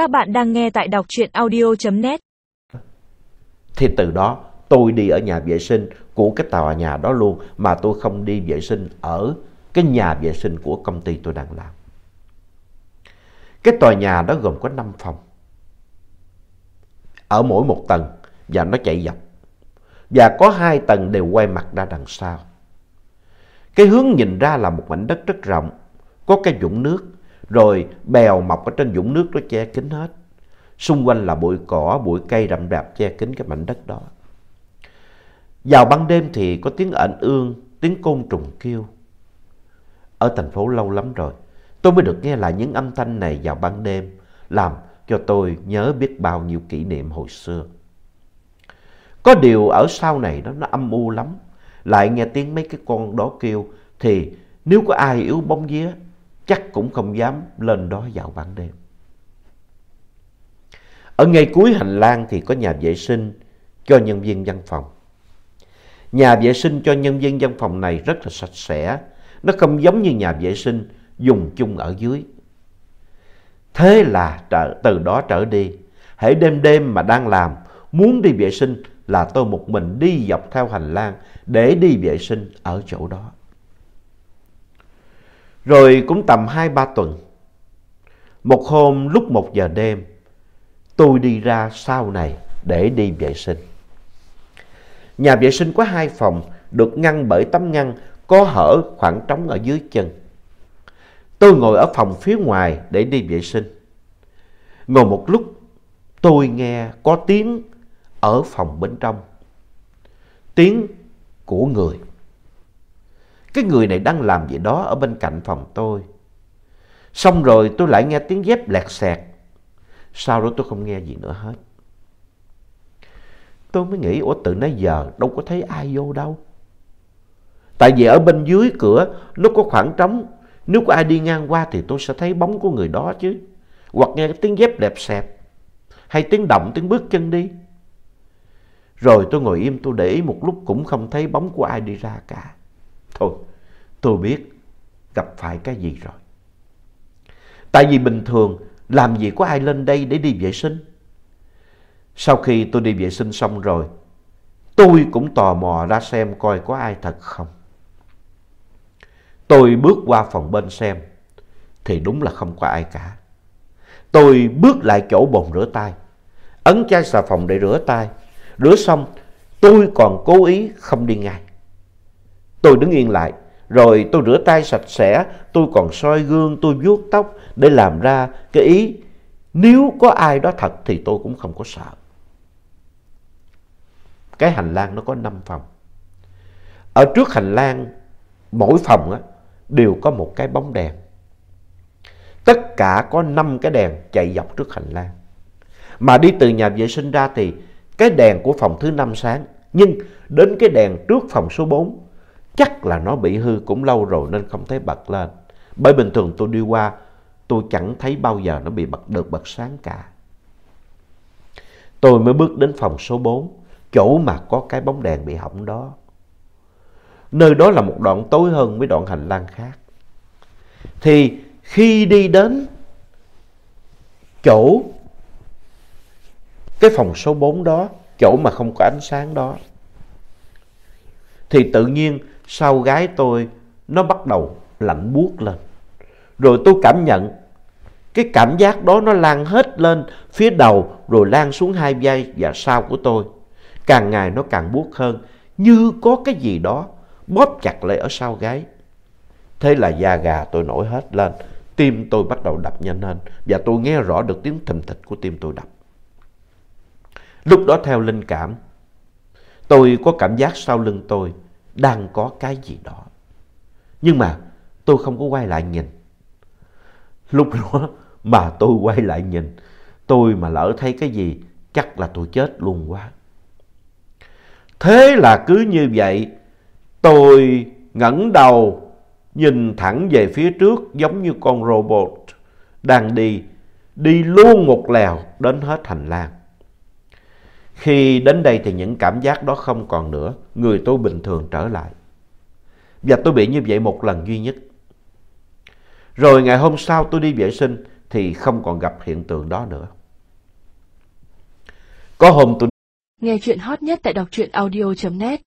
Các bạn đang nghe tại đọc truyện audio.net. Thì từ đó tôi đi ở nhà vệ sinh của cái tòa nhà đó luôn mà tôi không đi vệ sinh ở cái nhà vệ sinh của công ty tôi đang làm. Cái tòa nhà đó gồm có 5 phòng. Ở mỗi một tầng và nó chạy dọc. Và có hai tầng đều quay mặt ra đằng sau. Cái hướng nhìn ra là một mảnh đất rất rộng, có cái vũng nước, rồi bèo mọc ở trên vũng nước đó che kín hết. Xung quanh là bụi cỏ, bụi cây rậm rạp che kín cái mảnh đất đó. Vào ban đêm thì có tiếng ẩn ương, tiếng côn trùng kêu. Ở thành phố lâu lắm rồi, tôi mới được nghe lại những âm thanh này vào ban đêm, làm cho tôi nhớ biết bao nhiêu kỷ niệm hồi xưa. Có điều ở sau này đó nó âm u lắm, lại nghe tiếng mấy cái con đó kêu thì nếu có ai yếu bóng vía chắc cũng không dám lên đó vào ban đêm. Ở ngay cuối hành lang thì có nhà vệ sinh cho nhân viên văn phòng. Nhà vệ sinh cho nhân viên văn phòng này rất là sạch sẽ. Nó không giống như nhà vệ sinh dùng chung ở dưới. Thế là trở, từ đó trở đi, hãy đêm đêm mà đang làm, muốn đi vệ sinh là tôi một mình đi dọc theo hành lang để đi vệ sinh ở chỗ đó. Rồi cũng tầm 2-3 tuần, một hôm lúc 1 giờ đêm, tôi đi ra sau này để đi vệ sinh. Nhà vệ sinh có hai phòng được ngăn bởi tấm ngăn có hở khoảng trống ở dưới chân. Tôi ngồi ở phòng phía ngoài để đi vệ sinh. Ngồi một lúc tôi nghe có tiếng ở phòng bên trong. Tiếng của người. Cái người này đang làm gì đó ở bên cạnh phòng tôi. Xong rồi tôi lại nghe tiếng dép lẹt xẹt. Sau đó tôi không nghe gì nữa hết. Tôi mới nghĩ, ủa từ nãy giờ đâu có thấy ai vô đâu. Tại vì ở bên dưới cửa nó có khoảng trống. Nếu có ai đi ngang qua thì tôi sẽ thấy bóng của người đó chứ. Hoặc nghe tiếng dép lẹp xẹp. Hay tiếng động, tiếng bước chân đi. Rồi tôi ngồi im tôi để ý một lúc cũng không thấy bóng của ai đi ra cả. Thôi, tôi biết gặp phải cái gì rồi. Tại vì bình thường làm gì có ai lên đây để đi vệ sinh. Sau khi tôi đi vệ sinh xong rồi, tôi cũng tò mò ra xem coi có ai thật không. Tôi bước qua phòng bên xem, thì đúng là không có ai cả. Tôi bước lại chỗ bồn rửa tay, ấn chai xà phòng để rửa tay. Rửa xong, tôi còn cố ý không đi ngay. Tôi đứng yên lại, rồi tôi rửa tay sạch sẽ, tôi còn soi gương, tôi vuốt tóc để làm ra cái ý nếu có ai đó thật thì tôi cũng không có sợ. Cái hành lang nó có 5 phòng. Ở trước hành lang, mỗi phòng á, đều có một cái bóng đèn. Tất cả có 5 cái đèn chạy dọc trước hành lang. Mà đi từ nhà vệ sinh ra thì cái đèn của phòng thứ 5 sáng. Nhưng đến cái đèn trước phòng số 4 chắc là nó bị hư cũng lâu rồi nên không thấy bật lên. Bởi bình thường tôi đi qua tôi chẳng thấy bao giờ nó bị bật được bật sáng cả. Tôi mới bước đến phòng số 4, chỗ mà có cái bóng đèn bị hỏng đó. Nơi đó là một đoạn tối hơn với đoạn hành lang khác. Thì khi đi đến chỗ cái phòng số 4 đó, chỗ mà không có ánh sáng đó, thì tự nhiên sau gái tôi nó bắt đầu lạnh buốt lên. Rồi tôi cảm nhận cái cảm giác đó nó lan hết lên phía đầu rồi lan xuống hai vai và sau của tôi. Càng ngày nó càng buốt hơn, như có cái gì đó bóp chặt lại ở sau gáy. Thế là da gà tôi nổi hết lên, tim tôi bắt đầu đập nhanh hơn và tôi nghe rõ được tiếng thình thịch của tim tôi đập. Lúc đó theo linh cảm, tôi có cảm giác sau lưng tôi đang có cái gì đó. Nhưng mà tôi không có quay lại nhìn. Lúc đó mà tôi quay lại nhìn, tôi mà lỡ thấy cái gì chắc là tôi chết luôn quá. Thế là cứ như vậy, tôi ngẩng đầu nhìn thẳng về phía trước giống như con robot đang đi, đi luôn một lèo đến hết hành lang. Khi đến đây thì những cảm giác đó không còn nữa, người tôi bình thường trở lại. Và tôi bị như vậy một lần duy nhất. Rồi ngày hôm sau tôi đi vệ sinh thì không còn gặp hiện tượng đó nữa. Có hôm tôi Nghe chuyện hot nhất tại đọc truyện audio.net